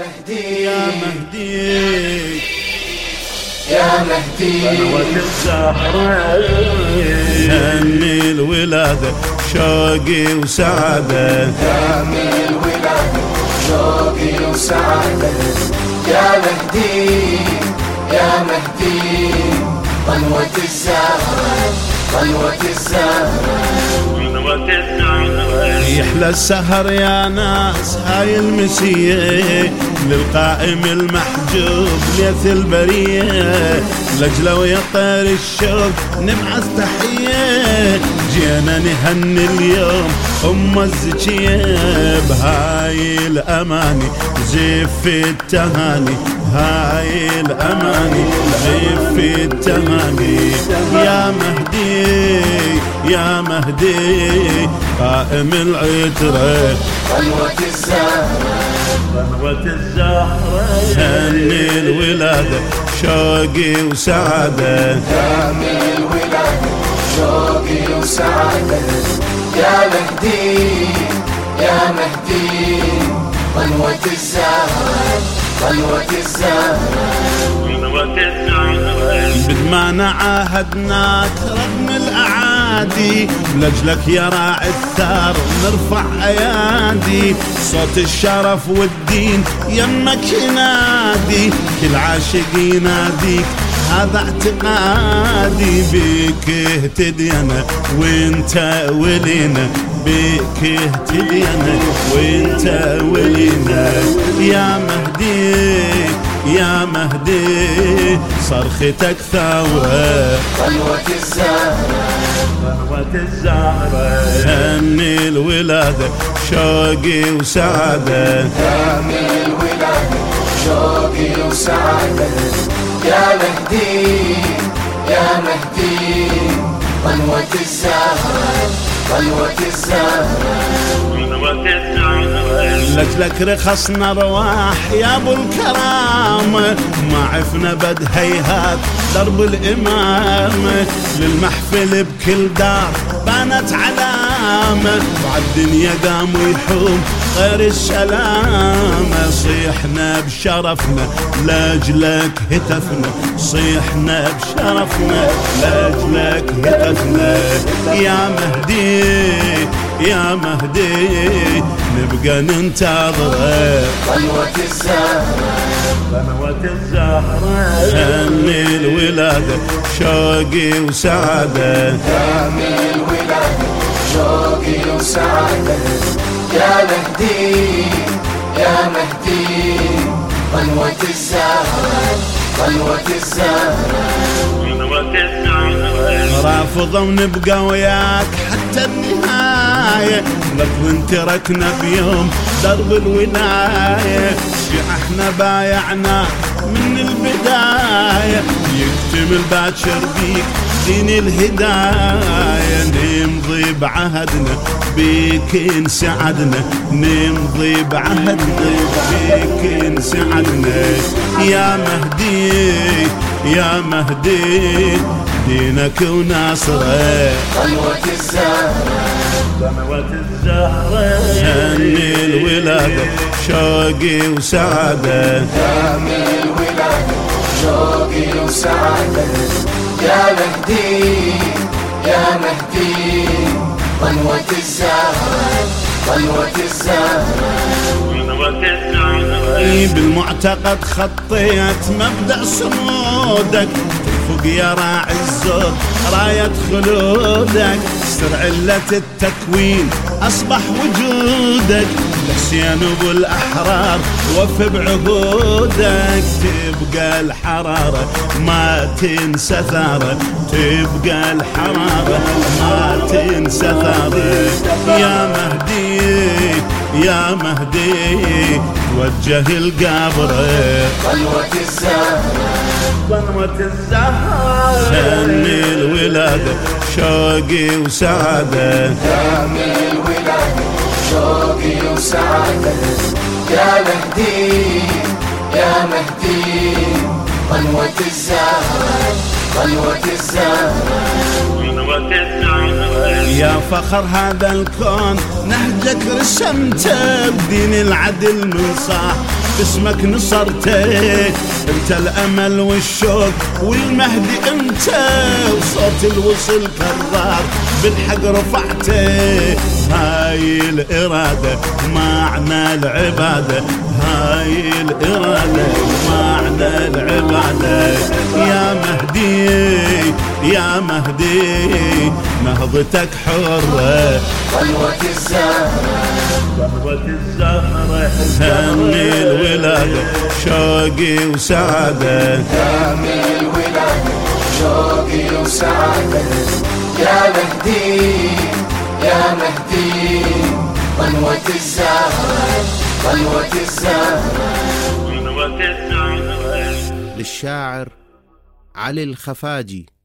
مهدي. يا مهدي. يا مهدي. هني الولادة شوقي وسعادة. من الولادة شوقي وسعادة. يا مهدي يا مهدي. قنوة الزهرة قنوة الزهرة يحلى السهر يا ناس هاي المسية للقائم المحجوب ليث البرية لجلة ويطير الشوق نبعث تحية جينا نهني اليوم. أم الزكية بهاي الأماني. زف التهاني هاي الأماني. زف التهاني يا مهدي يا مهدي. قائم العترة. قنوة الزهرة قنوة الزهرة. هني الولادة شوقي وسعادة. من الولادة شوقي وسعادة يا مهدي يا مهدي قنوة الزهرة قنوة الزهرة مثل ما نعاهدناك رغم الأعادي لجلك يا راعي الثار نرفع أيادي. صوت الشرف والدين يمك ينادي كل عاشق يناديك. هذا اعتقادي بك اهتدينا وانت ولينا. بك اهتدينا وانت ولينا. يا مهدي يا مهدي صرختك ثورة قنوة الزهرة. قهوة الزهرة. هني الولادة شوقي وسعادة. من الولادة شوقي وسعادة. يا مهدي يا مهدي قنوة الزهرة قنوة الزهرة لجلك رخصنا رواح يا أبو الكرامة ما عفنا بد هيهات درب الامامة للمحفل بكل دار بانت علامة وعالدنيا قام ويحوم غير السلامة صيحنا بشرفنا لاجلك هتفنا صيحنا بشرفنا لاجلك هتفنا. يا مهدي يا مهدي نبقى ننتظرك قنوة الزهرة. قنوة الزهرة هني الولادة شوقي وسعادة. من الولادة شوقي وسعادة. مهدي يا مهدي قنوة الزهرة قنوة الزهرة. رافضة ونبقى وياك حتى النهاية لك وان تركنا بيوم درب الولاية. شي إحنا بايعنا من البداية يكتمل باكر بيك دين الهداية نمضي بعهدنا بيك انسعدنا. نمضي بعهدنا بيك انسعدنا. يا مهدي يا مهدي دينك وناصره. قنوة الزهرة. هني الولادة شوقي وسعادة. من الولادة شوقي وسعادة. يا مهدي يا مهدي قنوة الزهرة قنوة الزهرة بالمعتقد خطيت مبدأ صمودك تفوق يا راعي الزود راية خلودك. سر علة التكوين أصبح وجودك. حسين ابو الاحرار وف بعهودك تبقى الحرارة. ما تنسى ثاره تبقى الحرارة. ما تنسى ثاره يا مهدي يا مهدي وجه القبر. قنوة الزهرة. قنوة الزهر هني الولادة شوقي وسعادة. الولادة شوقي وسعادة يا مهدي يا مهدي قنوة الزهرة قنوة الزهرة يا فخر هذا الكون نهجك رسمته بدين العدل من صاح. باسمك نصرتك انت الأمل والشوق والمهدي انت. وصوت الوصل كرار بالحق رفعته هاي الإرادة معنى العبادة هاي الإرادة معنى العبادة. يا مهدي يا مهدي نهضتك حرة. طلوة الزهرة. ضربة الزهرة هني الولادة شوقي وسعادة هامي الولادة شوقي وسعادة يا مهدي يا مهدي طلوة الزهرة طلوة الزهرة. ضربة الزهرة. للشاعر علي الخفاجي.